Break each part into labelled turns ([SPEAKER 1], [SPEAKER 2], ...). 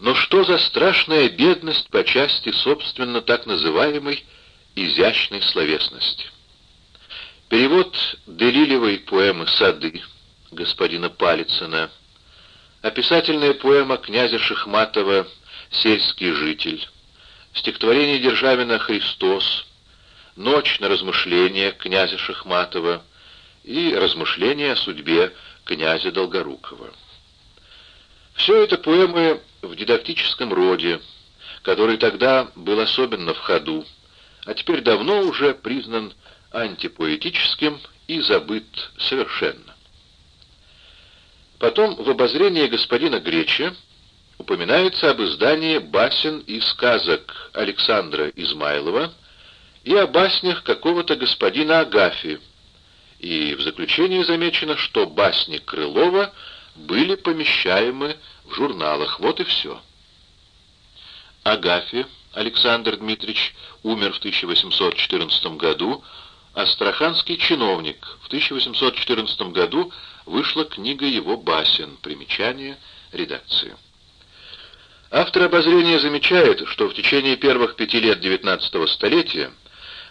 [SPEAKER 1] Но что за страшная бедность по части, собственно, так называемой изящной словесности? Перевод Делилевой поэмы «Сады» господина Палицына, описательная поэма князя Шахматова «Сельский житель», стихотворение Державина «Христос», «Ночь на размышления» князя Шахматова и «Размышления о судьбе» князя Долгорукова. Все это поэмы в дидактическом роде, который тогда был особенно в ходу, а теперь давно уже признан антипоэтическим и забыт совершенно. Потом в обозрении господина Греча упоминается об издании басен и сказок Александра Измайлова и о баснях какого-то господина Агафи, и в заключении замечено, что басни Крылова были помещаемы в журналах. Вот и все. Агафи Александр Дмитриевич умер в 1814 году, Астраханский чиновник. В 1814 году вышла книга его басен, примечание редакции. Автор обозрения замечает, что в течение первых пяти лет XIX столетия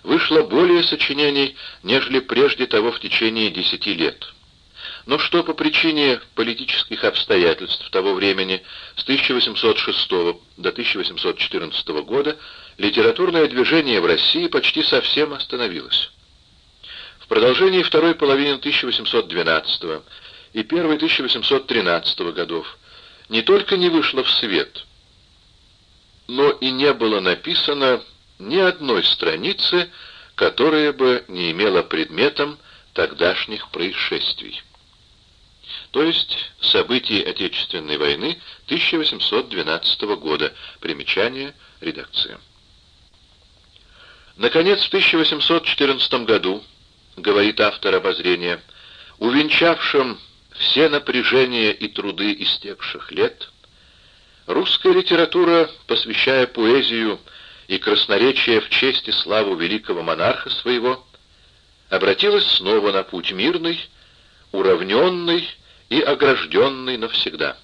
[SPEAKER 1] вышло более сочинений, нежели прежде того в течение десяти лет. Но что по причине политических обстоятельств того времени с 1806 до 1814 года литературное движение в России почти совсем остановилось. В продолжении второй половины 1812 и первой 1813 годов не только не вышло в свет, но и не было написано ни одной страницы, которая бы не имела предметом тогдашних происшествий. То есть событий Отечественной войны 1812 года. Примечание редакции. Наконец, в 1814 году, говорит автор обозрения, увенчавшим все напряжения и труды истекших лет, русская литература, посвящая поэзию и красноречие в честь и славу великого монарха своего, обратилась снова на путь мирный, уравненный и огражденный навсегда.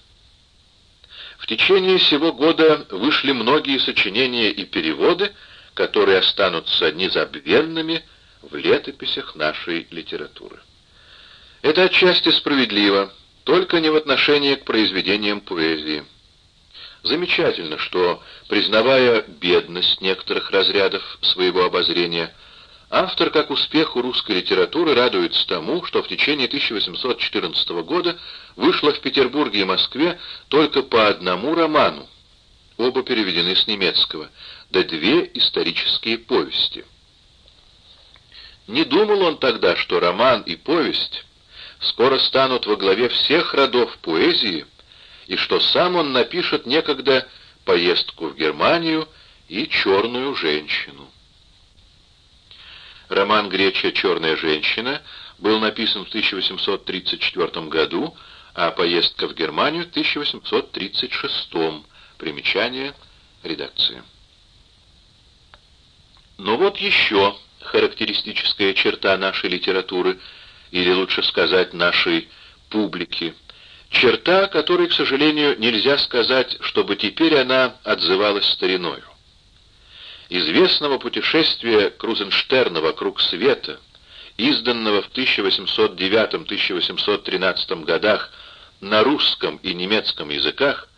[SPEAKER 1] В течение сего года вышли многие сочинения и переводы, которые останутся незабвенными в летописях нашей литературы. Это отчасти справедливо, только не в отношении к произведениям поэзии. Замечательно, что, признавая бедность некоторых разрядов своего обозрения, автор, как успеху русской литературы, радуется тому, что в течение 1814 года вышло в Петербурге и Москве только по одному роману, оба переведены с немецкого, да две исторические повести. Не думал он тогда, что роман и повесть скоро станут во главе всех родов поэзии, и что сам он напишет некогда поездку в Германию и «Черную женщину». Роман Греча «Черная женщина» был написан в 1834 году, а поездка в Германию в 1836. Примечание редакции. Но вот еще характеристическая черта нашей литературы, или лучше сказать, нашей публики – Черта, которой, к сожалению, нельзя сказать, чтобы теперь она отзывалась стариною. Известного путешествия Крузенштерна вокруг света, изданного в 1809-1813 годах на русском и немецком языках,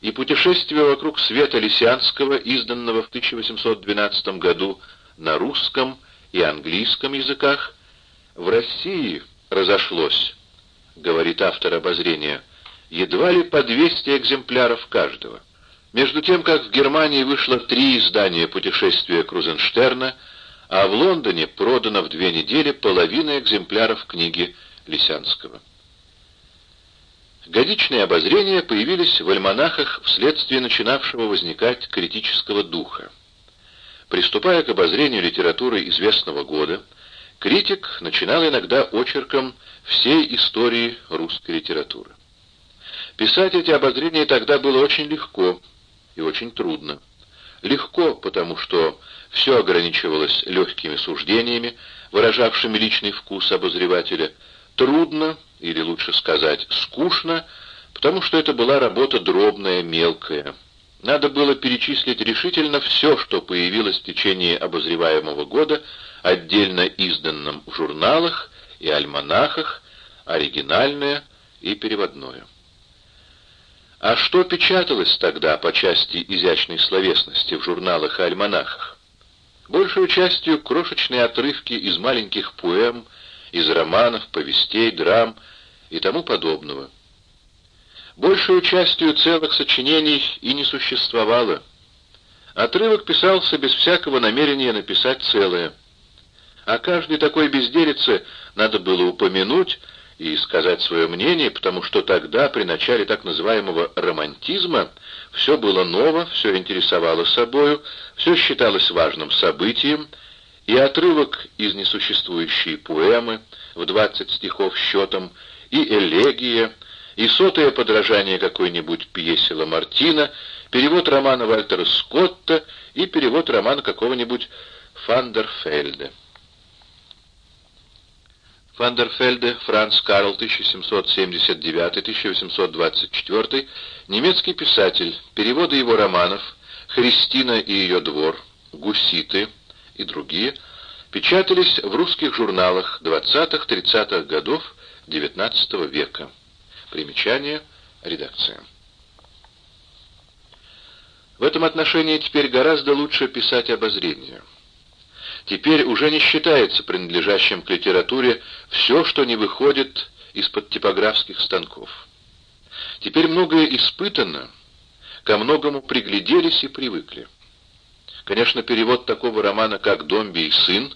[SPEAKER 1] и путешествия вокруг света Лисянского, изданного в 1812 году на русском и английском языках, в России разошлось — говорит автор обозрения, — едва ли по 200 экземпляров каждого. Между тем, как в Германии вышло три издания «Путешествия Крузенштерна», а в Лондоне продано в две недели половина экземпляров книги Лисянского. Годичные обозрения появились в альманахах вследствие начинавшего возникать критического духа. Приступая к обозрению литературы известного года, критик начинал иногда очерком всей истории русской литературы. Писать эти обозрения тогда было очень легко и очень трудно. Легко, потому что все ограничивалось легкими суждениями, выражавшими личный вкус обозревателя. Трудно, или лучше сказать, скучно, потому что это была работа дробная, мелкая. Надо было перечислить решительно все, что появилось в течение обозреваемого года, отдельно изданном в журналах и альманахах, оригинальное и переводное. А что печаталось тогда по части изящной словесности в журналах и альманахах? Большую частью крошечные отрывки из маленьких поэм, из романов, повестей, драм и тому подобного. Большую частью целых сочинений и не существовало. Отрывок писался без всякого намерения написать целое. О каждой такой безделице надо было упомянуть и сказать свое мнение, потому что тогда, при начале так называемого романтизма, все было ново, все интересовало собою, все считалось важным событием, и отрывок из несуществующей поэмы в 20 стихов счетом, и элегия, и сотое подражание какой-нибудь пьесе Ламартина, перевод романа Вальтера Скотта и перевод романа какого-нибудь Фандерфельда. Фандерфельде Франц Карл 1779-1824, немецкий писатель, переводы его романов «Христина и ее двор», «Гуситы» и другие печатались в русских журналах 20-30-х годов XIX века. Примечание. Редакция. В этом отношении теперь гораздо лучше писать обозрение. Теперь уже не считается принадлежащим к литературе все, что не выходит из-под типографских станков. Теперь многое испытано, ко многому пригляделись и привыкли. Конечно, перевод такого романа, как «Домби и сын»,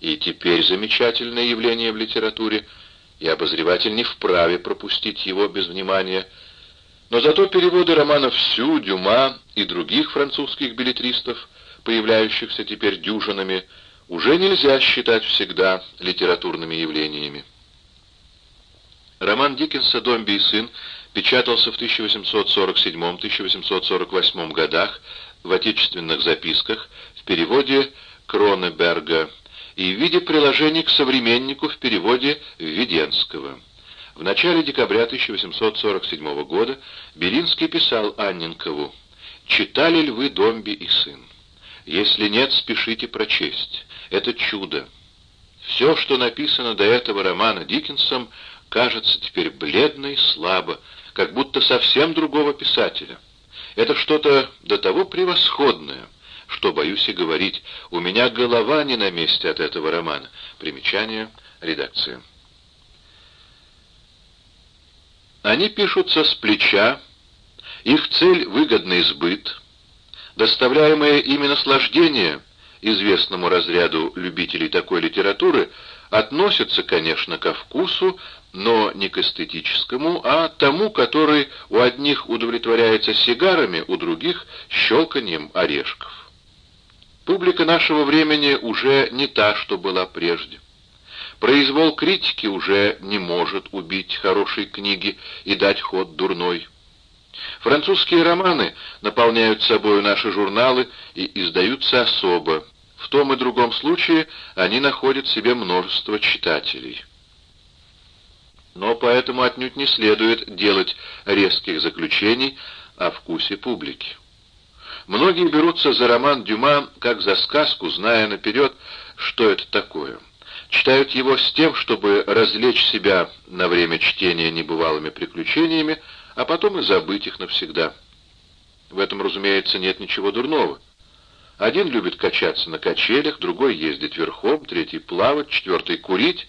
[SPEAKER 1] и теперь замечательное явление в литературе – и обозреватель не вправе пропустить его без внимания. Но зато переводы романов Сю, Дюма и других французских билетристов, появляющихся теперь дюжинами, уже нельзя считать всегда литературными явлениями. Роман Диккенса «Домби и сын» печатался в 1847-1848 годах в отечественных записках в переводе Кронеберга и в виде приложений к современнику в переводе Введенского. В начале декабря 1847 года Белинский писал Анненкову «Читали ли вы «Домби и сын»? Если нет, спешите прочесть. Это чудо. Все, что написано до этого романа Диккенсом, кажется теперь бледно и слабо, как будто совсем другого писателя. Это что-то до того превосходное, что боюсь и говорить. У меня голова не на месте от этого романа. Примечание редакции. Они пишутся с плеча, их цель — выгодный сбыт, доставляемое ими наслаждение известному разряду любителей такой литературы относится, конечно, ко вкусу, но не к эстетическому, а тому, который у одних удовлетворяется сигарами, у других — щелканием орешков. Публика нашего времени уже не та, что была прежде. Произвол критики уже не может убить хорошей книги и дать ход дурной. Французские романы наполняют собою наши журналы и издаются особо. В том и другом случае они находят себе множество читателей. Но поэтому отнюдь не следует делать резких заключений о вкусе публики. Многие берутся за роман Дюма как за сказку, зная наперед, что это такое. Читают его с тем, чтобы развлечь себя на время чтения небывалыми приключениями, а потом и забыть их навсегда. В этом, разумеется, нет ничего дурного. Один любит качаться на качелях, другой ездить верхом, третий плавать, четвертый курить,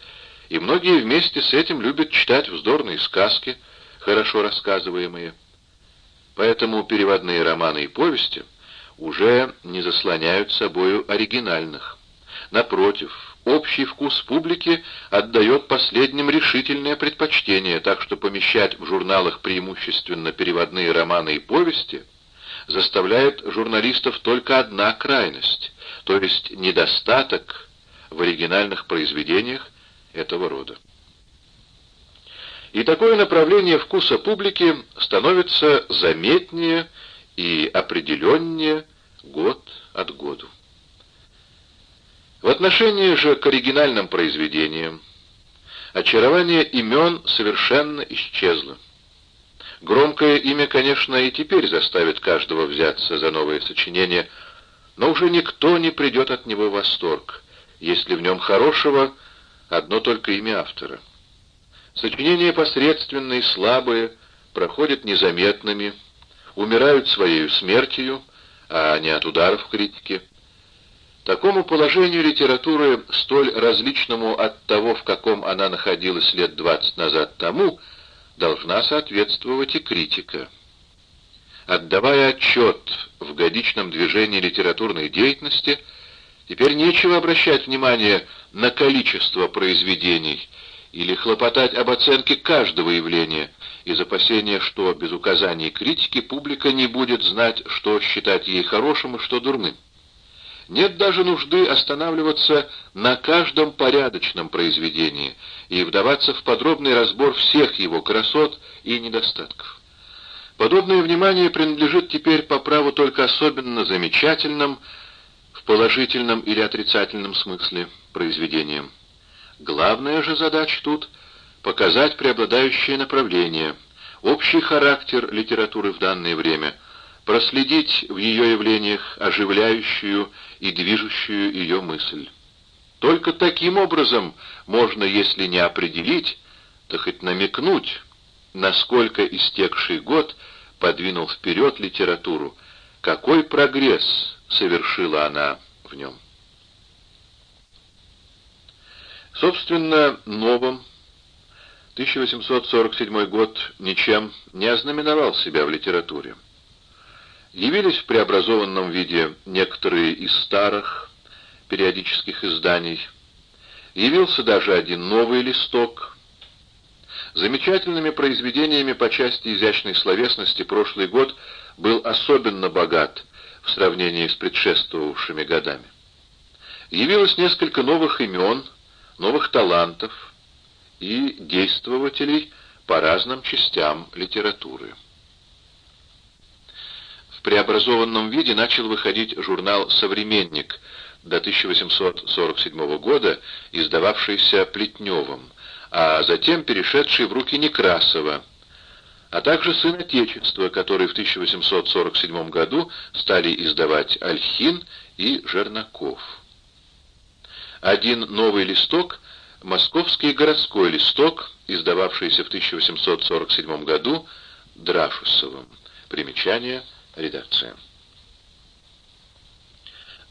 [SPEAKER 1] и многие вместе с этим любят читать вздорные сказки, хорошо рассказываемые. Поэтому переводные романы и повести уже не заслоняют собою оригинальных. Напротив, общий вкус публики отдает последним решительное предпочтение, так что помещать в журналах преимущественно переводные романы и повести заставляет журналистов только одна крайность, то есть недостаток в оригинальных произведениях этого рода. И такое направление вкуса публики становится заметнее и определеннее год от году. В отношении же к оригинальным произведениям очарование имен совершенно исчезло. Громкое имя, конечно, и теперь заставит каждого взяться за новое сочинение, но уже никто не придет от него в восторг, если в нем хорошего одно только имя автора. Сочинения посредственные, слабые, проходят незаметными, умирают своей смертью, а не от ударов критики. Такому положению литературы, столь различному от того, в каком она находилась лет двадцать назад тому, должна соответствовать и критика. Отдавая отчет в годичном движении литературной деятельности, теперь нечего обращать внимание на количество произведений или хлопотать об оценке каждого явления из опасения, что без указаний критики публика не будет знать, что считать ей хорошим и что дурным. Нет даже нужды останавливаться на каждом порядочном произведении и вдаваться в подробный разбор всех его красот и недостатков. Подобное внимание принадлежит теперь по праву только особенно замечательным, в положительном или отрицательном смысле, произведениям. Главная же задача тут — показать преобладающее направление, общий характер литературы в данное время — проследить в ее явлениях оживляющую и движущую ее мысль. Только таким образом можно, если не определить, то хоть намекнуть, насколько истекший год подвинул вперед литературу, какой прогресс совершила она в нем. Собственно, новым 1847 год ничем не ознаменовал себя в литературе. Явились в преобразованном виде некоторые из старых периодических изданий. Явился даже один новый листок. Замечательными произведениями по части изящной словесности прошлый год был особенно богат в сравнении с предшествовавшими годами. Явилось несколько новых имен, новых талантов и действователей по разным частям литературы преобразованном виде начал выходить журнал «Современник» до 1847 года, издававшийся Плетневым, а затем перешедший в руки Некрасова, а также «Сын Отечества», который в 1847 году стали издавать Альхин и Жернаков. Один новый листок — «Московский городской листок», издававшийся в 1847 году Драшусовым. Примечание — редакция.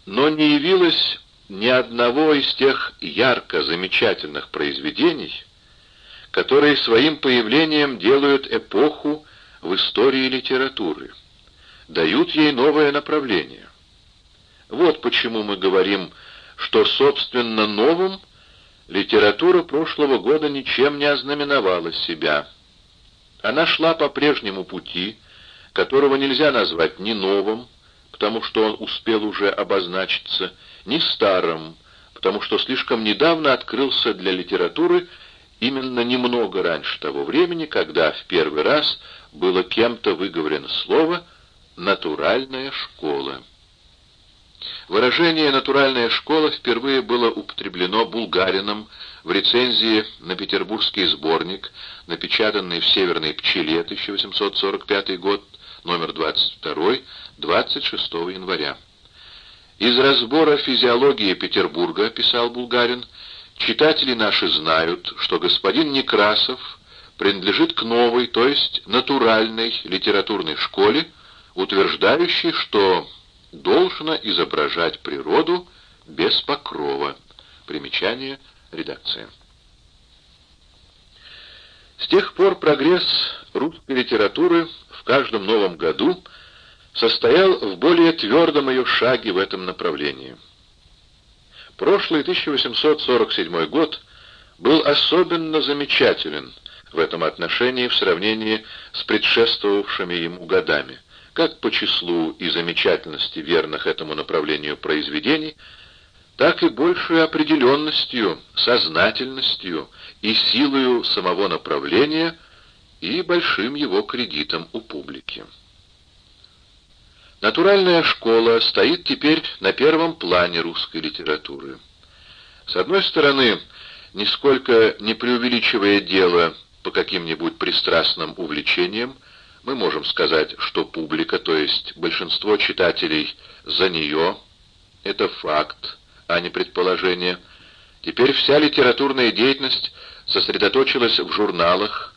[SPEAKER 1] Но не явилось ни одного из тех ярко замечательных произведений, которые своим появлением делают эпоху в истории литературы, дают ей новое направление. Вот почему мы говорим, что, собственно, новым литература прошлого года ничем не ознаменовала себя. Она шла по прежнему пути, которого нельзя назвать ни новым, потому что он успел уже обозначиться, ни старым, потому что слишком недавно открылся для литературы именно немного раньше того времени, когда в первый раз было кем-то выговорено слово «натуральная школа». Выражение «натуральная школа» впервые было употреблено булгарином в рецензии на петербургский сборник, напечатанный в «Северной пчеле» 1845 год, номер 22, 26 января. Из разбора физиологии Петербурга, писал Булгарин, читатели наши знают, что господин Некрасов принадлежит к новой, то есть натуральной литературной школе, утверждающей, что должно изображать природу без покрова. Примечание редакции. С тех пор прогресс русской литературы каждом новом году состоял в более твердом ее шаге в этом направлении. Прошлый 1847 год был особенно замечателен в этом отношении в сравнении с предшествовавшими ему годами, как по числу и замечательности верных этому направлению произведений, так и большей определенностью, сознательностью и силою самого направления и большим его кредитом у публики. Натуральная школа стоит теперь на первом плане русской литературы. С одной стороны, нисколько не преувеличивая дело по каким-нибудь пристрастным увлечениям, мы можем сказать, что публика, то есть большинство читателей за нее, это факт, а не предположение. Теперь вся литературная деятельность сосредоточилась в журналах,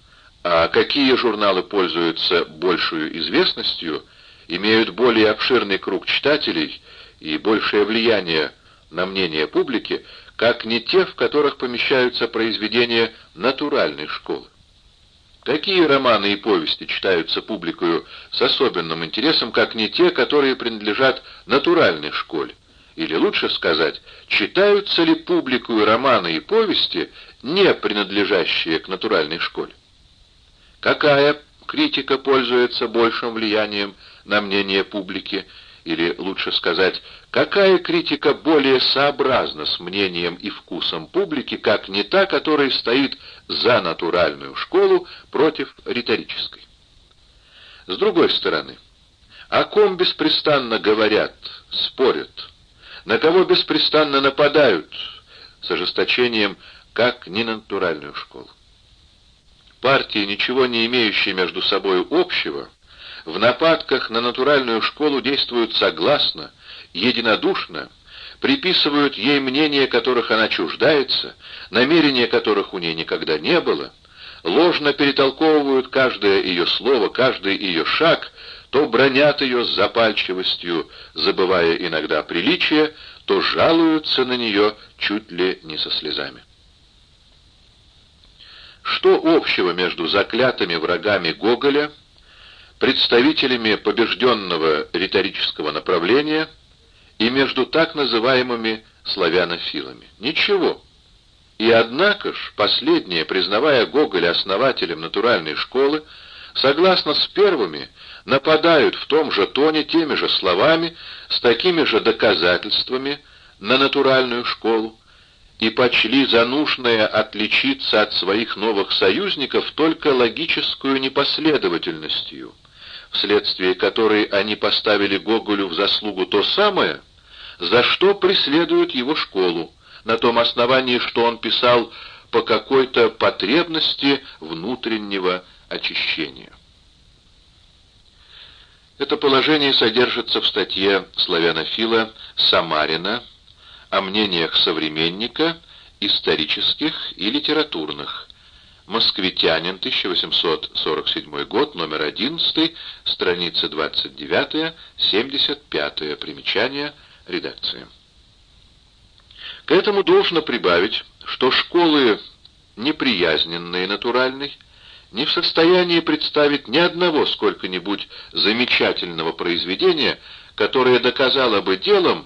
[SPEAKER 1] а какие журналы пользуются большей известностью, имеют более обширный круг читателей и большее влияние на мнение публики, как не те, в которых помещаются произведения натуральной школы. Такие романы и повести читаются публикою с особенным интересом, как не те, которые принадлежат натуральной школе. Или лучше сказать, читаются ли публикою романы и повести, не принадлежащие к натуральной школе. Какая критика пользуется большим влиянием на мнение публики, или лучше сказать, какая критика более сообразна с мнением и вкусом публики, как не та, которая стоит за натуральную школу против риторической. С другой стороны, о ком беспрестанно говорят, спорят, на кого беспрестанно нападают с ожесточением, как не на натуральную школу. Партии, ничего не имеющие между собой общего, в нападках на натуральную школу действуют согласно, единодушно, приписывают ей мнения, которых она чуждается, намерения которых у ней никогда не было, ложно перетолковывают каждое ее слово, каждый ее шаг, то бронят ее с запальчивостью, забывая иногда приличие, то жалуются на нее чуть ли не со слезами. Что общего между заклятыми врагами Гоголя — представителями побежденного риторического направления и между так называемыми славянофилами. Ничего. И однако ж, последние, признавая Гоголя основателем натуральной школы, согласно с первыми, нападают в том же тоне теми же словами, с такими же доказательствами на натуральную школу, и почли за нужное отличиться от своих новых союзников только логическую непоследовательностью — вследствие которой они поставили Гоголю в заслугу то самое, за что преследуют его школу, на том основании, что он писал по какой-то потребности внутреннего очищения. Это положение содержится в статье славянофила Самарина о мнениях современника, исторических и литературных, Москвитянин, 1847 год, номер 11, страница 29, 75 примечание редакции. К этому должно прибавить, что школы неприязненные натуральной не в состоянии представить ни одного сколько-нибудь замечательного произведения, которое доказало бы делом,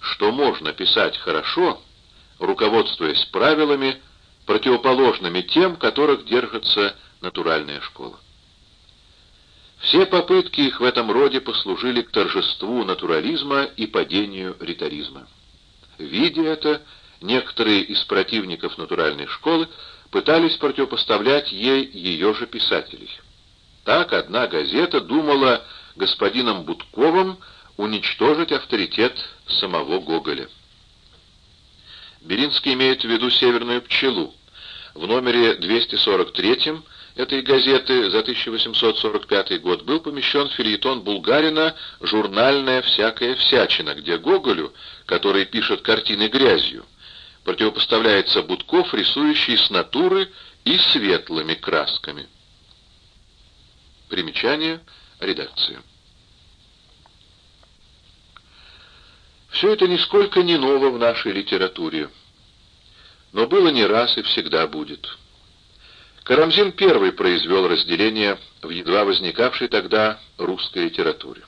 [SPEAKER 1] что можно писать хорошо, руководствуясь правилами, противоположными тем, которых держится натуральная школа. Все попытки их в этом роде послужили к торжеству натурализма и падению риторизма. Видя это, некоторые из противников натуральной школы пытались противопоставлять ей ее же писателей. Так одна газета думала господином Будковым уничтожить авторитет самого Гоголя. Беринский имеет в виду «Северную пчелу», в номере 243 этой газеты за 1845 год был помещен фильетон Булгарина «Журнальная всякая всячина», где Гоголю, который пишет картины грязью, противопоставляется Будков, рисующий с натуры и светлыми красками. Примечание редакции. Все это нисколько не ново в нашей литературе но было не раз и всегда будет. Карамзин первый произвел разделение в едва возникавшей тогда русской литературе.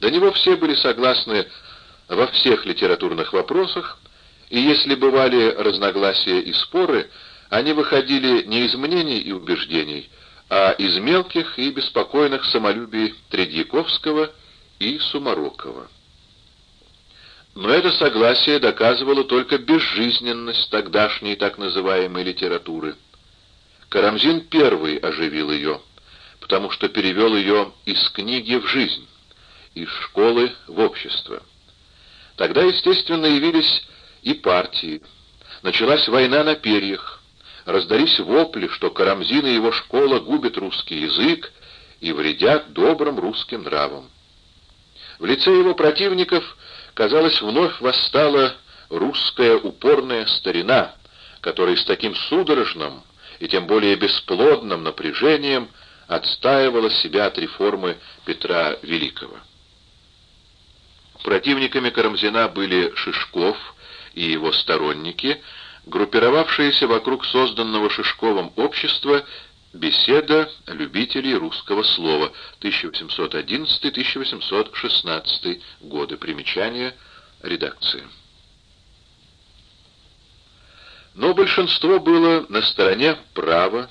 [SPEAKER 1] До него все были согласны во всех литературных вопросах, и если бывали разногласия и споры, они выходили не из мнений и убеждений, а из мелких и беспокойных самолюбий Тредьяковского и Сумарокова. Но это согласие доказывало только безжизненность тогдашней так называемой литературы. Карамзин первый оживил ее, потому что перевел ее из книги в жизнь, из школы в общество. Тогда, естественно, явились и партии. Началась война на перьях. Раздались вопли, что Карамзин и его школа губят русский язык и вредят добрым русским нравам. В лице его противников, казалось, вновь восстала русская упорная старина, которая с таким судорожным и тем более бесплодным напряжением отстаивала себя от реформы Петра Великого. Противниками Карамзина были Шишков и его сторонники, группировавшиеся вокруг созданного Шишковым общества «Беседа любителей русского слова» 1811-1816 годы. Примечания редакции. Но большинство было на стороне права,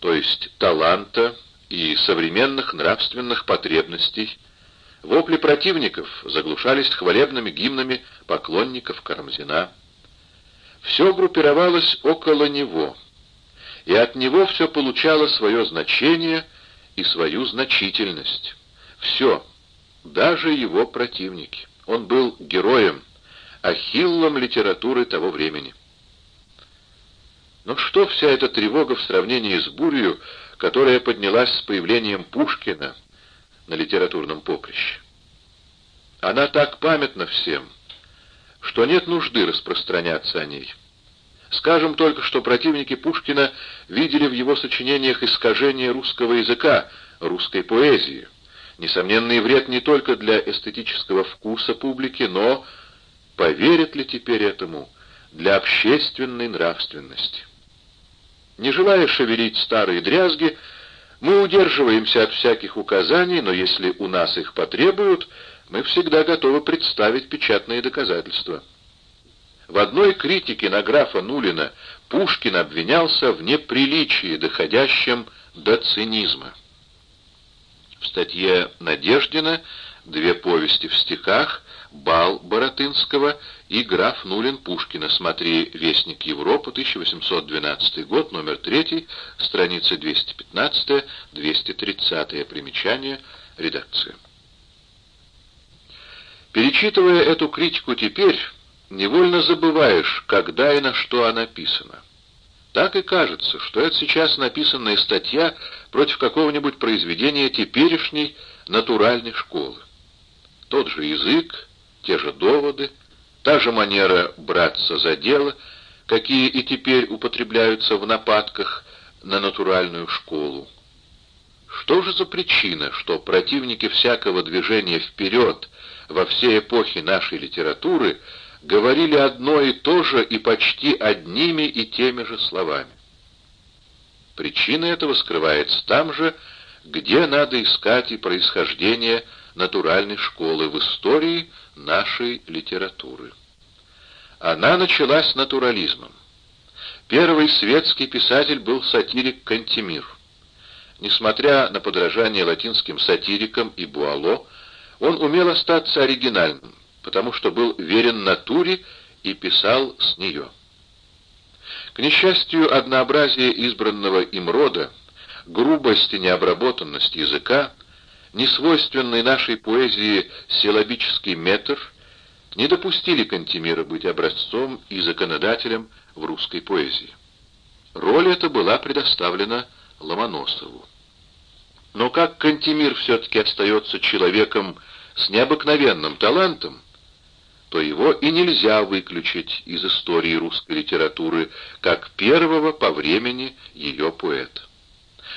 [SPEAKER 1] то есть таланта и современных нравственных потребностей. Вопли противников заглушались хвалебными гимнами поклонников Карамзина. Все группировалось около него, и от него все получало свое значение и свою значительность. Все, даже его противники. Он был героем, ахиллом литературы того времени. Но что вся эта тревога в сравнении с бурью, которая поднялась с появлением Пушкина на литературном поприще? Она так памятна всем, что нет нужды распространяться о ней. Скажем только, что противники Пушкина видели в его сочинениях искажение русского языка, русской поэзии, несомненный вред не только для эстетического вкуса публики, но, поверят ли теперь этому, для общественной нравственности. Не желая шевелить старые дрязги, мы удерживаемся от всяких указаний, но если у нас их потребуют, мы всегда готовы представить печатные доказательства. В одной критике на графа Нулина Пушкин обвинялся в неприличии, доходящем до цинизма. В статье Надеждина «Две повести в стихах» Бал Боротынского и граф Нулин Пушкина. Смотри «Вестник Европы», 1812 год, номер 3, страницы 215-230, примечание, редакция. Перечитывая эту критику теперь, невольно забываешь, когда и на что она написана. Так и кажется, что это сейчас написанная статья против какого-нибудь произведения теперешней натуральной школы. Тот же язык, те же доводы, та же манера браться за дело, какие и теперь употребляются в нападках на натуральную школу. Что же за причина, что противники всякого движения вперед во все эпохи нашей литературы говорили одно и то же и почти одними и теми же словами? Причина этого скрывается там же, где надо искать и происхождение натуральной школы в истории нашей литературы. Она началась натурализмом. Первый светский писатель был сатирик Кантемир. Несмотря на подражание латинским сатирикам и Буало, он умел остаться оригинальным, потому что был верен натуре и писал с нее. К несчастью, однообразие избранного им рода, грубость и необработанность языка несвойственный нашей поэзии силабический метр не допустили Кантемира быть образцом и законодателем в русской поэзии. Роль эта была предоставлена Ломоносову. Но как Кантемир все-таки остается человеком с необыкновенным талантом, то его и нельзя выключить из истории русской литературы как первого по времени ее поэта.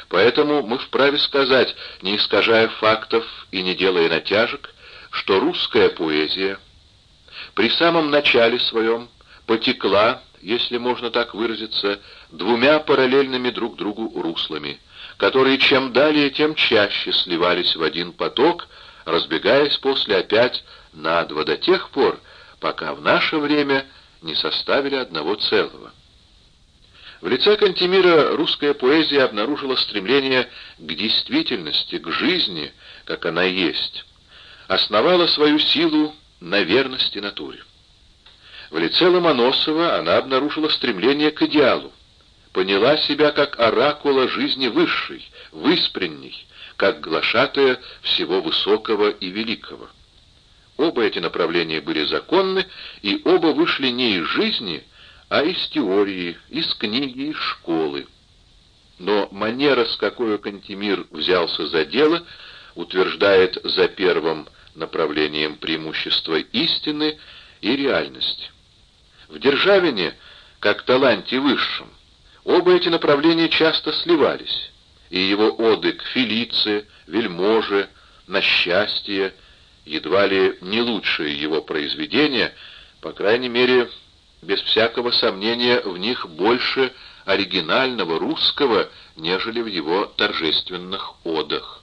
[SPEAKER 1] Поэтому мы вправе сказать, не искажая фактов и не делая натяжек, что русская поэзия при самом начале своем потекла, если можно так выразиться, двумя параллельными друг другу руслами, которые чем далее, тем чаще сливались в один поток, разбегаясь после опять на два до тех пор, пока в наше время не составили одного целого. В лице Кантемира русская поэзия обнаружила стремление к действительности, к жизни, как она есть, основала свою силу на верности натуре. В лице Ломоносова она обнаружила стремление к идеалу, поняла себя как оракула жизни высшей, выспренней, как глашатая всего высокого и великого. Оба эти направления были законны, и оба вышли не из жизни, а из теории, из книги, из школы. но манера, с какой Кантемир взялся за дело, утверждает за первым направлением преимущества истины и реальности. В Державине, как таланте высшем, оба эти направления часто сливались, и его оды к Фелице, Вельможе, на счастье, едва ли не лучшие его произведения, по крайней мере, без всякого сомнения, в них больше оригинального русского, нежели в его торжественных одах.